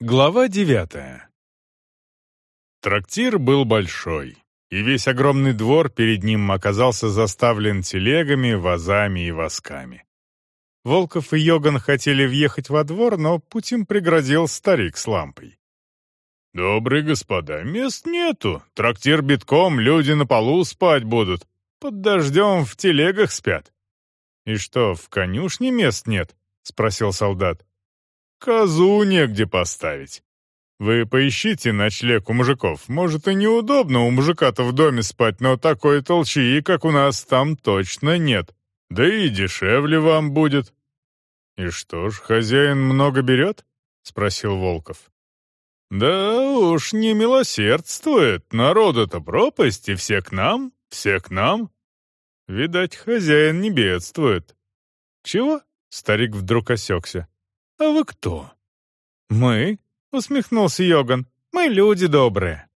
Глава девятая. Трактир был большой, и весь огромный двор перед ним оказался заставлен телегами, вазами и восками. Волков и Йоган хотели въехать во двор, но путь им преградил старик с лампой. «Добрые господа, мест нету. Трактир битком, люди на полу спать будут. Под дождем в телегах спят». «И что, в конюшне мест нет?» — спросил солдат. Козу негде поставить. Вы поищите ночлег у мужиков. Может, и неудобно у мужика-то в доме спать, но такой толчии, как у нас, там точно нет. Да и дешевле вам будет». «И что ж, хозяин много берет?» — спросил Волков. «Да уж не милосердствует. Народу-то пропасть, и все к нам, все к нам. Видать, хозяин не бедствует». «Чего?» — старик вдруг осекся. «А вы кто?» «Мы?» — усмехнулся Йоган. «Мы люди добрые».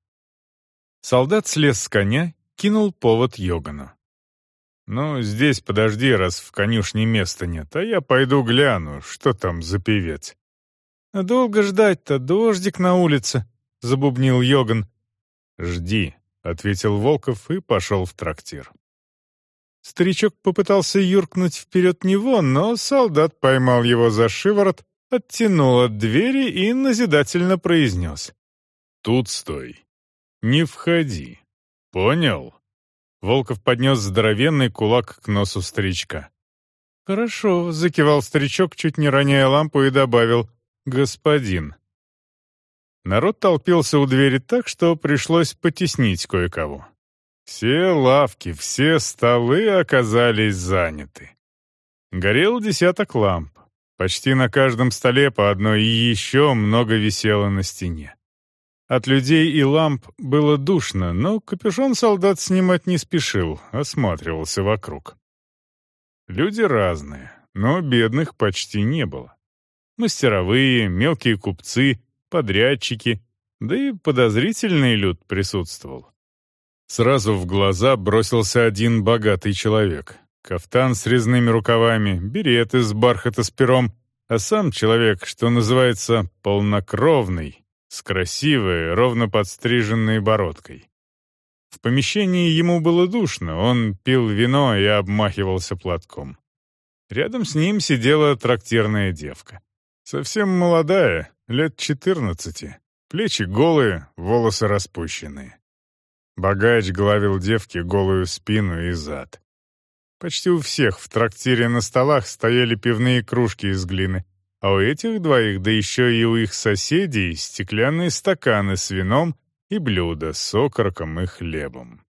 Солдат слез с коня, кинул повод Йогану. «Ну, здесь подожди, раз в конюшне места нет, а я пойду гляну, что там за певец». «А долго ждать-то, дождик на улице», — забубнил Йоган. «Жди», — ответил Волков и пошел в трактир. Старичок попытался юркнуть вперед него, но солдат поймал его за шиворот оттянул от двери и назидательно произнес. «Тут стой. Не входи. Понял?» Волков поднес здоровенный кулак к носу старичка. «Хорошо», — закивал старичок, чуть не роняя лампу, и добавил «господин». Народ толпился у двери так, что пришлось потеснить кое-кого. Все лавки, все столы оказались заняты. Горел десяток ламп. Почти на каждом столе по одной и еще много висело на стене. От людей и ламп было душно, но капюшон солдат снимать не спешил, осматривался вокруг. Люди разные, но бедных почти не было. Мастеровые, мелкие купцы, подрядчики, да и подозрительный люд присутствовал. Сразу в глаза бросился один богатый человек. Кафтан с резными рукавами, берет из бархата с пером, а сам человек, что называется, полнокровный, с красивой, ровно подстриженной бородкой. В помещении ему было душно, он пил вино и обмахивался платком. Рядом с ним сидела трактирная девка. Совсем молодая, лет четырнадцати, плечи голые, волосы распущенные. Богач главил девке голую спину и зад. Почти у всех в трактире на столах стояли пивные кружки из глины, а у этих двоих, да еще и у их соседей, стеклянные стаканы с вином и блюда с окороком и хлебом.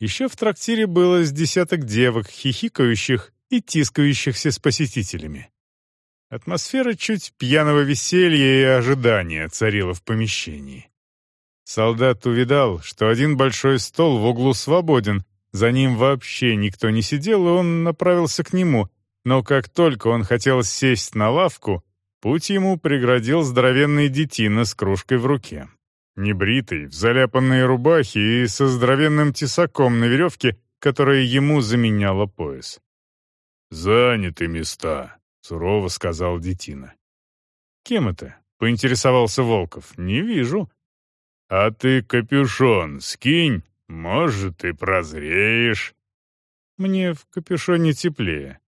Еще в трактире было с десяток девок, хихикающих и тискающихся с посетителями. Атмосфера чуть пьяного веселья и ожидания царила в помещении. Солдат увидал, что один большой стол в углу свободен, за ним вообще никто не сидел, и он направился к нему, но как только он хотел сесть на лавку, путь ему преградил здоровенный детина с кружкой в руке. Небритый, в заляпанной рубахе и со здоровенным тесаком на веревке, которая ему заменяла пояс. «Заняты места», — сурово сказал детина. «Кем это?» — поинтересовался Волков. «Не вижу». «А ты капюшон скинь», может, и прозреешь. Мне в капюшоне теплее.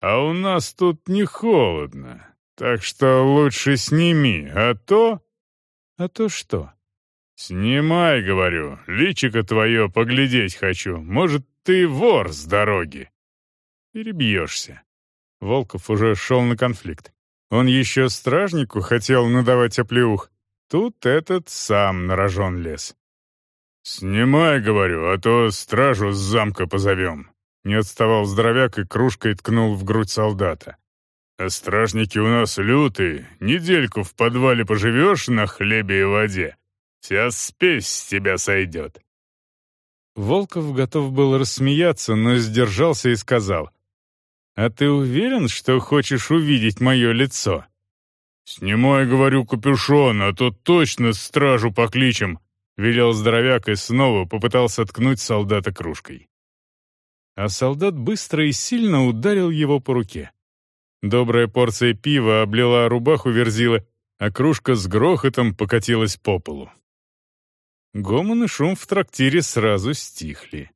А у нас тут не холодно, так что лучше сними, а то... А то что? Снимай, говорю, личико твое поглядеть хочу. Может, ты вор с дороги. Перебьешься. Волков уже шел на конфликт. Он еще стражнику хотел надавать оплеух. Тут этот сам на рожон лез. «Снимай, говорю, а то стражу с замка позовем». Не отставал здоровяк и кружкой ткнул в грудь солдата. «А стражники у нас лютые. Недельку в подвале поживешь на хлебе и воде. Вся спесь с тебя сойдет». Волков готов был рассмеяться, но сдержался и сказал. «А ты уверен, что хочешь увидеть мое лицо?» «Снимай, говорю, капюшон, а то точно стражу покличем», велел здоровяк и снова попытался ткнуть солдата кружкой. А солдат быстро и сильно ударил его по руке. Добрая порция пива облила рубаху Верзилы, а кружка с грохотом покатилась по полу. Гомон и шум в трактире сразу стихли.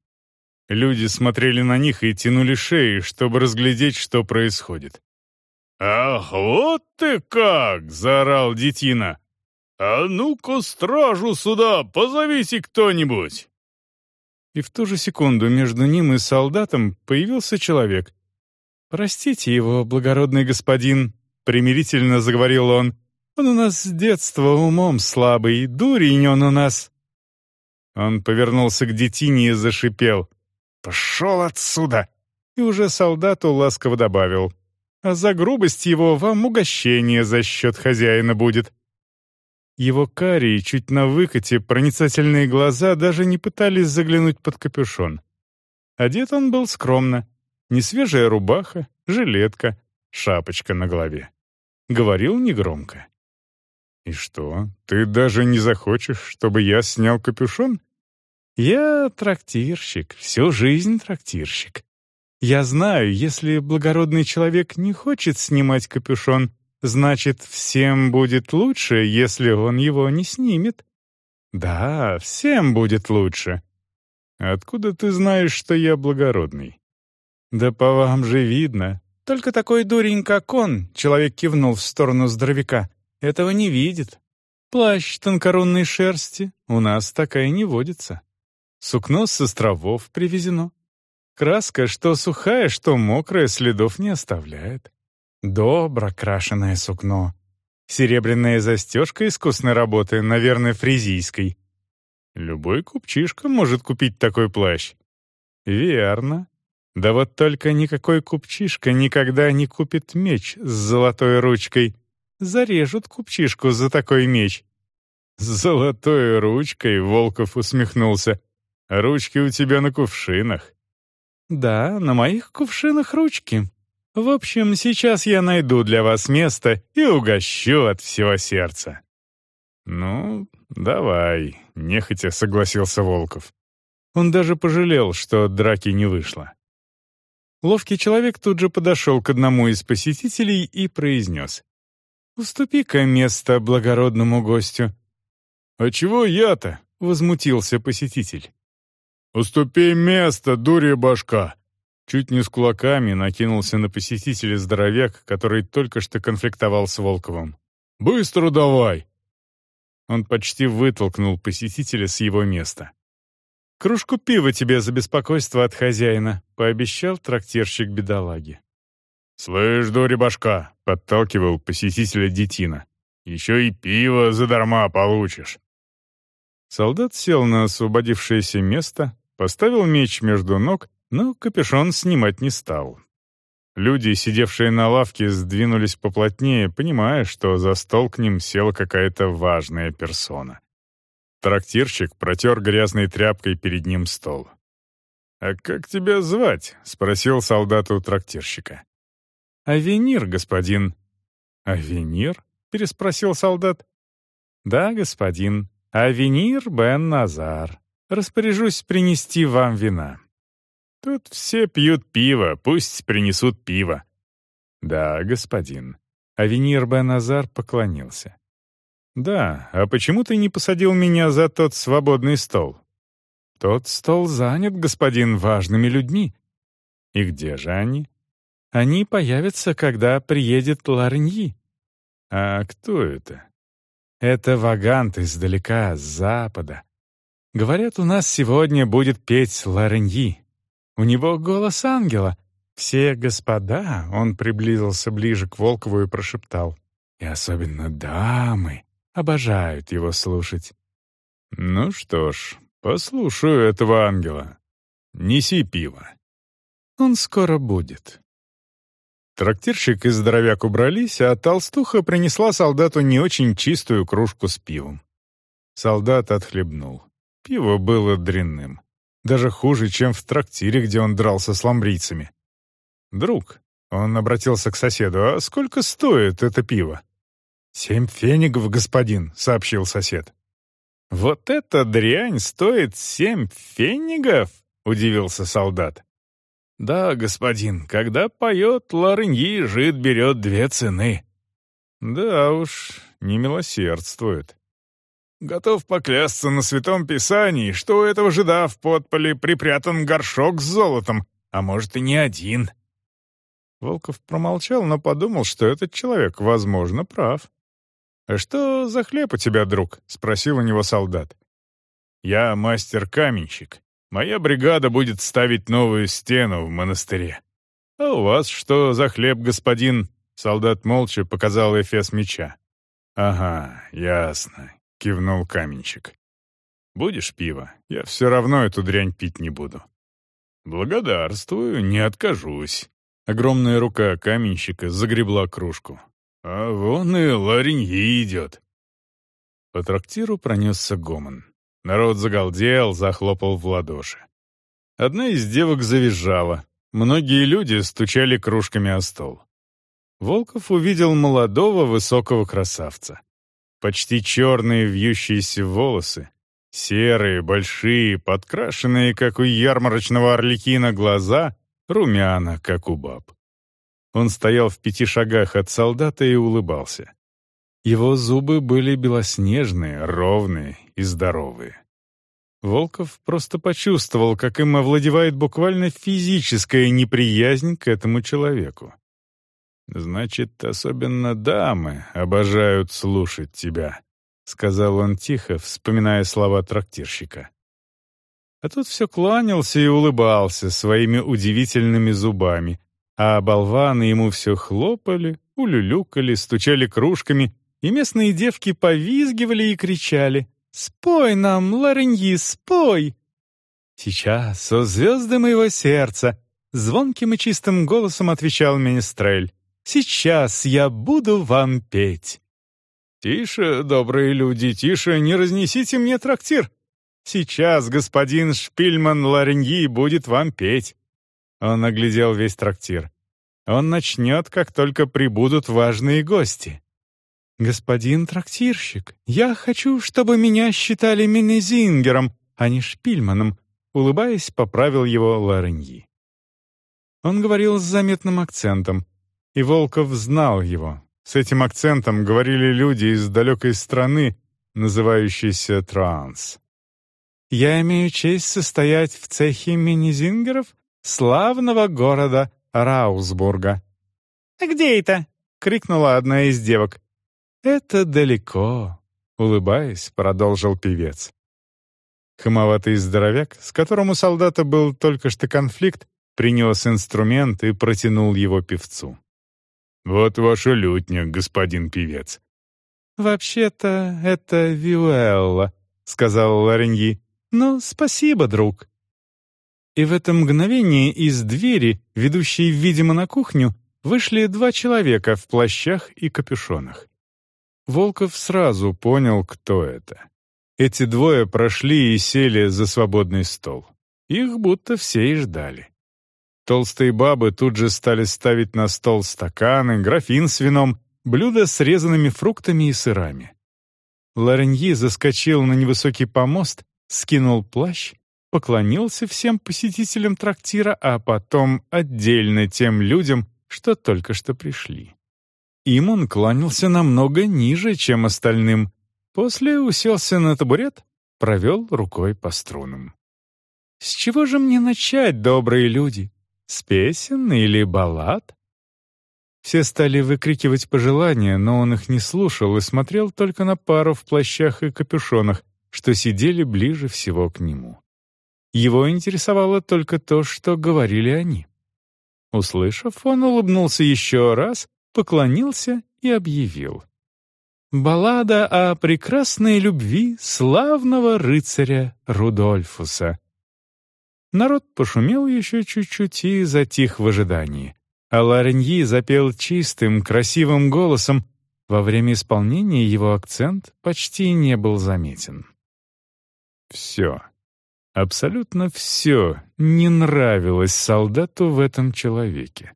Люди смотрели на них и тянули шеи, чтобы разглядеть, что происходит. «Ах, вот ты как!» — заорал детина. «А ну-ка, стражу сюда, позовите кто-нибудь!» И в ту же секунду между ним и солдатом появился человек. «Простите его, благородный господин», — примирительно заговорил он. «Он у нас с детства умом слабый, дурень он у нас». Он повернулся к детине и зашипел. «Пошел отсюда!» И уже солдату ласково добавил. «А за грубость его вам угощение за счет хозяина будет». Его карие, чуть на выкате, проницательные глаза даже не пытались заглянуть под капюшон. Одет он был скромно. Несвежая рубаха, жилетка, шапочка на голове. Говорил негромко. «И что, ты даже не захочешь, чтобы я снял капюшон?» «Я трактирщик, всю жизнь трактирщик. Я знаю, если благородный человек не хочет снимать капюшон, значит, всем будет лучше, если он его не снимет. Да, всем будет лучше. Откуда ты знаешь, что я благородный? Да по вам же видно. Только такой дурень, как он, человек кивнул в сторону здоровяка, этого не видит. Плащ тонкорунной шерсти у нас такая не водится. Сукно с островов привезено. Краска, что сухая, что мокрая, следов не оставляет. Добро крашеное сукно. Серебряная застежка искусной работы, наверное, фризийской. Любой купчишка может купить такой плащ. Верно. Да вот только никакой купчишка никогда не купит меч с золотой ручкой. Зарежут купчишку за такой меч. С золотой ручкой Волков усмехнулся. Ручки у тебя на кувшинах». «Да, на моих кувшинах ручки. В общем, сейчас я найду для вас место и угощу от всего сердца». «Ну, давай», — нехотя согласился Волков. Он даже пожалел, что драки не вышло. Ловкий человек тут же подошел к одному из посетителей и произнес. «Уступи-ка место благородному гостю». «А чего я-то?» — возмутился посетитель. «Уступи место, дурья башка!» Чуть не с кулаками накинулся на посетителя здоровяк, который только что конфликтовал с Волковым. «Быстро давай!» Он почти вытолкнул посетителя с его места. «Кружку пива тебе за беспокойство от хозяина», — пообещал трактирщик бедолаги. «Слышь, дури башка!» — подталкивал посетителя детина. «Еще и пиво задарма получишь!» Солдат сел на освободившееся место, Поставил меч между ног, но капюшон снимать не стал. Люди, сидевшие на лавке, сдвинулись поплотнее, понимая, что за стол к ним села какая-то важная персона. Трактирщик протер грязной тряпкой перед ним стол. «А как тебя звать?» — спросил солдат у трактирщика. «Авенир, господин». «Авенир?» — переспросил солдат. «Да, господин. Авенир Бен Назар. Распоряжусь принести вам вина. Тут все пьют пиво, пусть принесут пиво. Да, господин. Авенир Бен-Азар поклонился. «Да, а почему ты не посадил меня за тот свободный стол?» «Тот стол занят, господин, важными людьми». «И где же они?» «Они появятся, когда приедет Ларньи». «А кто это?» «Это Вагант издалека, с запада. Говорят, у нас сегодня будет петь Лореньи. У него голос ангела. Все господа, он приблизился ближе к Волкову и прошептал. И особенно дамы обожают его слушать. Ну что ж, послушаю этого ангела. Неси пиво. Он скоро будет. Трактирщик и здоровяк убрались, а толстуха принесла солдату не очень чистую кружку с пивом. Солдат отхлебнул. Пиво было дрянным. Даже хуже, чем в трактире, где он дрался с ламбрийцами. «Друг», — он обратился к соседу, — «а сколько стоит это пиво?» «Семь фенигов, господин», — сообщил сосед. «Вот эта дрянь стоит семь фенигов?» — удивился солдат. «Да, господин, когда поет Ларыньи, жид берет две цены». «Да уж, не милосердствует. Готов поклясться на Святом Писании, что у этого жида в подполе припрятан горшок с золотом, а может и не один. Волков промолчал, но подумал, что этот человек, возможно, прав. «А что за хлеб у тебя, друг?» — спросил у него солдат. «Я мастер-каменщик. Моя бригада будет ставить новую стену в монастыре. А у вас что за хлеб, господин?» Солдат молча показал эфес меча. «Ага, ясно», — кивнул каменщик. «Будешь пиво? Я все равно эту дрянь пить не буду». «Благодарствую, не откажусь». Огромная рука каменщика загребла кружку. «А вон и лареньи идет». По трактиру пронесся гомон. Народ загалдел, захлопал в ладоши. Одна из девок завизжала. Многие люди стучали кружками о стол. Волков увидел молодого высокого красавца. Почти черные вьющиеся волосы, серые, большие, подкрашенные, как у ярмарочного орликина, глаза, румяна, как у баб. Он стоял в пяти шагах от солдата и улыбался. Его зубы были белоснежные, ровные и здоровые. Волков просто почувствовал, как им овладевает буквально физическая неприязнь к этому человеку. «Значит, особенно дамы обожают слушать тебя», — сказал он тихо, вспоминая слова трактирщика. А тот все кланялся и улыбался своими удивительными зубами, а болваны ему все хлопали, улюлюкали, стучали кружками, и местные девки повизгивали и кричали «Спой нам, Лореньи, спой!» «Сейчас, о звезды моего сердца!» Звонким и чистым голосом отвечал Министрель. Сейчас я буду вам петь». «Тише, добрые люди, тише, не разнесите мне трактир. Сейчас господин Шпильман Лареньи будет вам петь». Он оглядел весь трактир. Он начнет, как только прибудут важные гости. «Господин трактирщик, я хочу, чтобы меня считали Менезингером, а не Шпильманом», улыбаясь, поправил его Лареньи. Он говорил с заметным акцентом, и Волков знал его. С этим акцентом говорили люди из далекой страны, называющейся Транс. «Я имею честь состоять в цехе мини-зингеров славного города Раусбурга». «А где это?» — крикнула одна из девок. «Это далеко», — улыбаясь, продолжил певец. Хамоватый здоровяк, с которым у солдата был только что конфликт, принес инструмент и протянул его певцу. «Вот ваша лютня, господин певец». «Вообще-то это Виуэлла», — сказал Лареньи. «Ну, спасибо, друг». И в это мгновение из двери, ведущей, видимо, на кухню, вышли два человека в плащах и капюшонах. Волков сразу понял, кто это. Эти двое прошли и сели за свободный стол. Их будто все и ждали. Толстые бабы тут же стали ставить на стол стаканы, графин с вином, блюда с резанными фруктами и сырами. Лореньи заскочил на невысокий помост, скинул плащ, поклонился всем посетителям трактира, а потом отдельно тем людям, что только что пришли. Им он кланялся намного ниже, чем остальным. После уселся на табурет, провел рукой по струнам. «С чего же мне начать, добрые люди? С песен или баллад? Все стали выкрикивать пожелания, но он их не слушал и смотрел только на пару в плащах и капюшонах, что сидели ближе всего к нему. Его интересовало только то, что говорили они. Услышав, он улыбнулся еще раз, поклонился и объявил. Баллада о прекрасной любви славного рыцаря Рудольфуса, Народ пошумел еще чуть-чуть и затих в ожидании. А Лареньи запел чистым, красивым голосом. Во время исполнения его акцент почти не был заметен. Все, абсолютно все не нравилось солдату в этом человеке.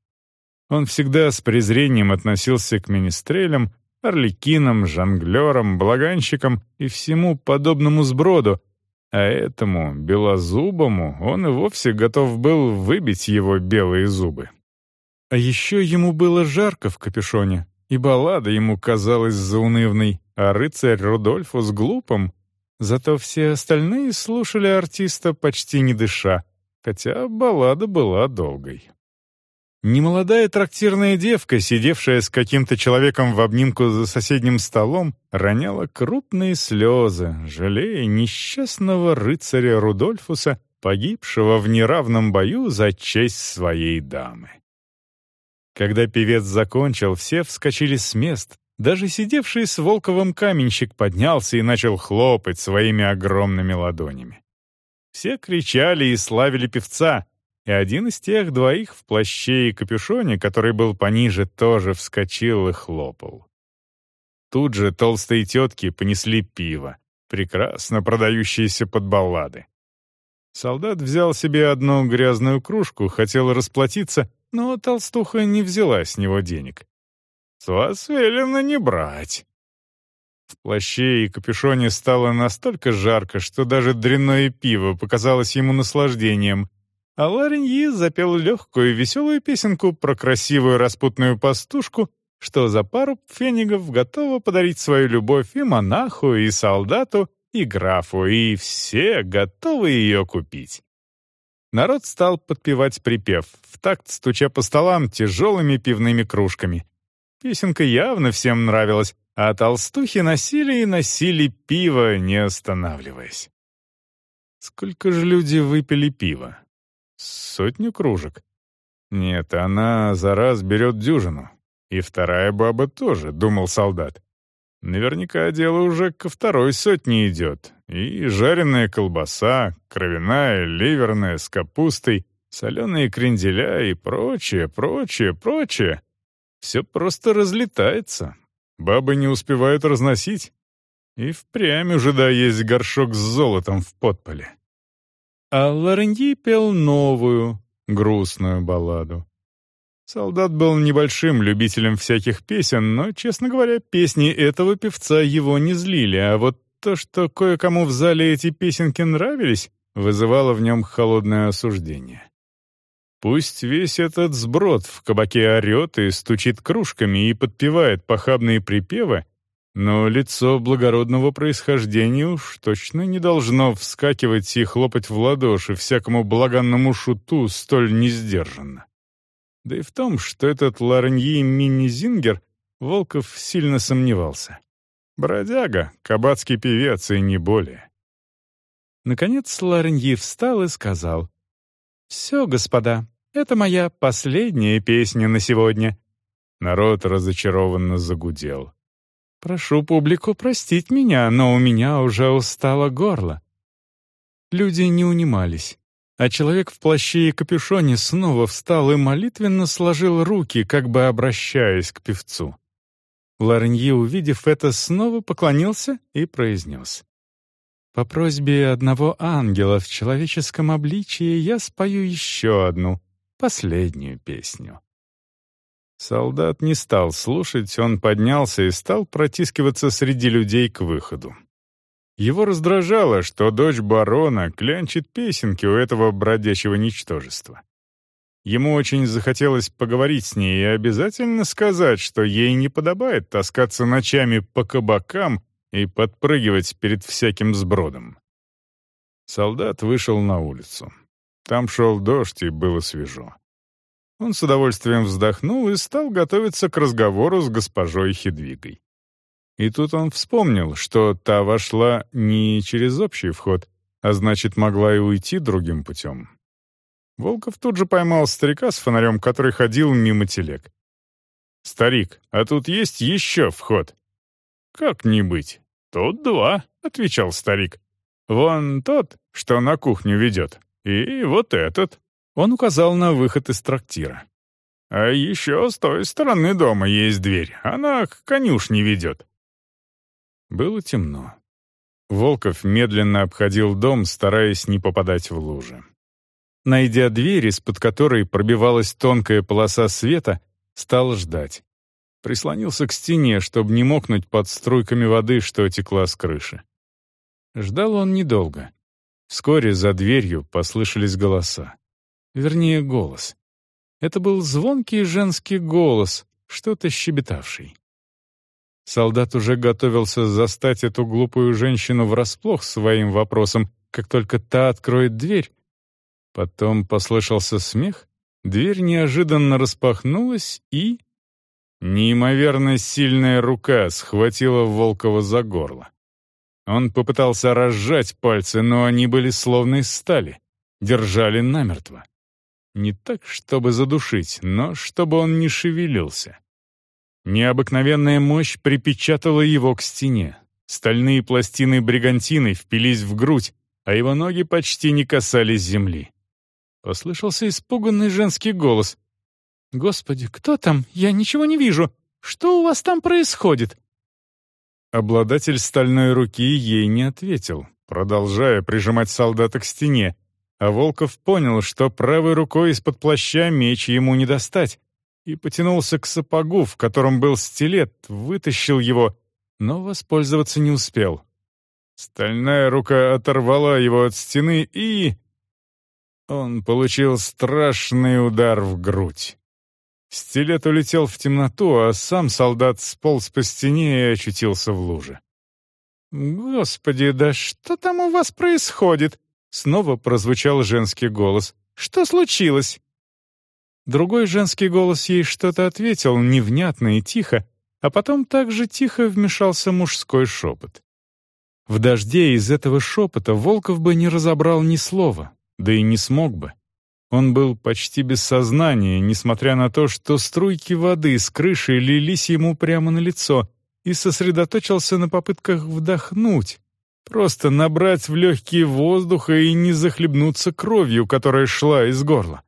Он всегда с презрением относился к министрелям, орликинам, жонглерам, благанщикам и всему подобному сброду, а этому, белозубому, он и вовсе готов был выбить его белые зубы. А еще ему было жарко в капюшоне. и баллада ему казалась заунывной, а рыцарь Рудольфус глупым. Зато все остальные слушали артиста почти не дыша, хотя баллада была долгой. Немолодая трактирная девка, сидевшая с каким-то человеком в обнимку за соседним столом, роняла крупные слезы, жалея несчастного рыцаря Рудольфуса, погибшего в неравном бою за честь своей дамы. Когда певец закончил, все вскочили с мест. Даже сидевший с Волковым каменщик поднялся и начал хлопать своими огромными ладонями. Все кричали и славили певца, и один из тех двоих в плаще и капюшоне, который был пониже, тоже вскочил и хлопал. Тут же толстые тетки понесли пиво, прекрасно продающееся под баллады. Солдат взял себе одну грязную кружку, хотел расплатиться, но толстуха не взяла с него денег. «С вас велено не брать». В плаще и капюшоне стало настолько жарко, что даже дрянное пиво показалось ему наслаждением, а Лареньи запел легкую веселую песенку про красивую распутную пастушку, что за пару фенигов готова подарить свою любовь и монаху, и солдату, и графу, и все готовы ее купить. Народ стал подпевать припев, в такт стуча по столам тяжелыми пивными кружками. Песенка явно всем нравилась, а толстухи носили и носили пиво, не останавливаясь. Сколько же люди выпили пива? Сотню кружек? Нет, она за раз берет дюжину. И вторая баба тоже, думал солдат. Наверняка дело уже ко второй сотне идет. И жареная колбаса, кровяная, ливерная, с капустой, соленые кренделя и прочее, прочее, прочее. Все просто разлетается. Бабы не успевают разносить. И впрямь уже да есть горшок с золотом в подполе. А Лореньи пел новую, грустную балладу. Солдат был небольшим любителем всяких песен, но, честно говоря, песни этого певца его не злили, а вот то, что кое-кому в зале эти песенки нравились, вызывало в нем холодное осуждение. Пусть весь этот сброд в кабаке орет и стучит кружками и подпевает похабные припевы, но лицо благородного происхождения уж точно не должно вскакивать и хлопать в ладоши всякому благанному шуту столь несдержанно. Да и в том, что этот Ларньи Миннизингер Волков сильно сомневался. Бродяга, кабацкий певец и не более. Наконец Ларньи встал и сказал, «Все, господа, это моя последняя песня на сегодня». Народ разочарованно загудел. «Прошу публику простить меня, но у меня уже устало горло». Люди не унимались а человек в плаще и капюшоне снова встал и молитвенно сложил руки, как бы обращаясь к певцу. Ларнье, увидев это, снова поклонился и произнес. «По просьбе одного ангела в человеческом обличии я спою еще одну, последнюю песню». Солдат не стал слушать, он поднялся и стал протискиваться среди людей к выходу. Его раздражало, что дочь барона клянчит песенки у этого бродячего ничтожества. Ему очень захотелось поговорить с ней и обязательно сказать, что ей не подобает таскаться ночами по кабакам и подпрыгивать перед всяким сбродом. Солдат вышел на улицу. Там шел дождь, и было свежо. Он с удовольствием вздохнул и стал готовиться к разговору с госпожой Хедвигой. И тут он вспомнил, что та вошла не через общий вход, а значит, могла и уйти другим путем. Волков тут же поймал старика с фонарем, который ходил мимо телег. «Старик, а тут есть еще вход?» «Как не быть? Тут два», — отвечал старик. «Вон тот, что на кухню ведет, и вот этот». Он указал на выход из трактира. «А еще с той стороны дома есть дверь, она к конюшне ведет. Было темно. Волков медленно обходил дом, стараясь не попадать в лужи. Найдя дверь, из-под которой пробивалась тонкая полоса света, стал ждать. Прислонился к стене, чтобы не мокнуть под струйками воды, что текла с крыши. Ждал он недолго. Вскоре за дверью послышались голоса. Вернее, голос. Это был звонкий женский голос, что-то щебетавший. Солдат уже готовился застать эту глупую женщину врасплох своим вопросом, как только та откроет дверь. Потом послышался смех, дверь неожиданно распахнулась и... Неимоверно сильная рука схватила Волкова за горло. Он попытался разжать пальцы, но они были словно из стали, держали намертво. Не так, чтобы задушить, но чтобы он не шевелился. Необыкновенная мощь припечатала его к стене. Стальные пластины бригантины впились в грудь, а его ноги почти не касались земли. Послышался испуганный женский голос. «Господи, кто там? Я ничего не вижу. Что у вас там происходит?» Обладатель стальной руки ей не ответил, продолжая прижимать солдата к стене, а Волков понял, что правой рукой из-под плаща меч ему не достать, и потянулся к сапогу, в котором был стилет, вытащил его, но воспользоваться не успел. Стальная рука оторвала его от стены и... Он получил страшный удар в грудь. Стилет улетел в темноту, а сам солдат сполз по стене и очутился в луже. «Господи, да что там у вас происходит?» Снова прозвучал женский голос. «Что случилось?» Другой женский голос ей что-то ответил, невнятно и тихо, а потом также тихо вмешался мужской шепот. В дожде из этого шепота Волков бы не разобрал ни слова, да и не смог бы. Он был почти без сознания, несмотря на то, что струйки воды с крыши лились ему прямо на лицо, и сосредоточился на попытках вдохнуть, просто набрать в легкие воздуха и не захлебнуться кровью, которая шла из горла.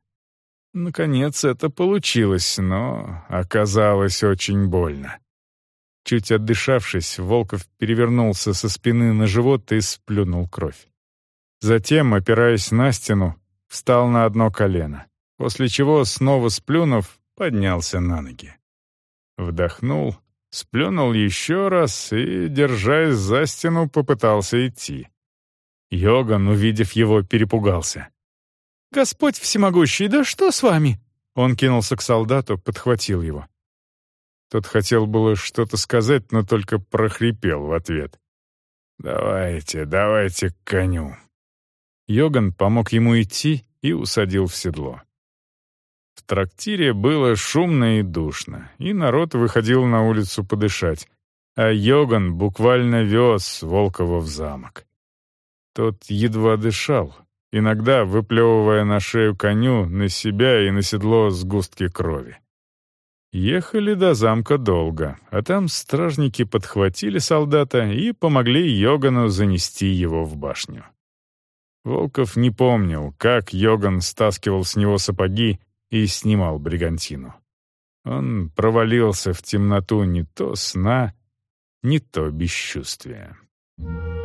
Наконец это получилось, но оказалось очень больно. Чуть отдышавшись, Волков перевернулся со спины на живот и сплюнул кровь. Затем, опираясь на стену, встал на одно колено, после чего, снова сплюнув, поднялся на ноги. Вдохнул, сплюнул еще раз и, держась за стену, попытался идти. Йоган, увидев его, перепугался. «Господь всемогущий, да что с вами?» Он кинулся к солдату, подхватил его. Тот хотел было что-то сказать, но только прохрипел в ответ. «Давайте, давайте к коню». Йоган помог ему идти и усадил в седло. Трактире было шумно и душно, и народ выходил на улицу подышать, а Йоган буквально вез Волкова в замок. Тот едва дышал, иногда выплевывая на шею коню, на себя и на седло сгустки крови. Ехали до замка долго, а там стражники подхватили солдата и помогли Йогану занести его в башню. Волков не помнил, как Йоган стаскивал с него сапоги и снимал бригантину. Он провалился в темноту не то сна, не то бесчувствия. Thank you.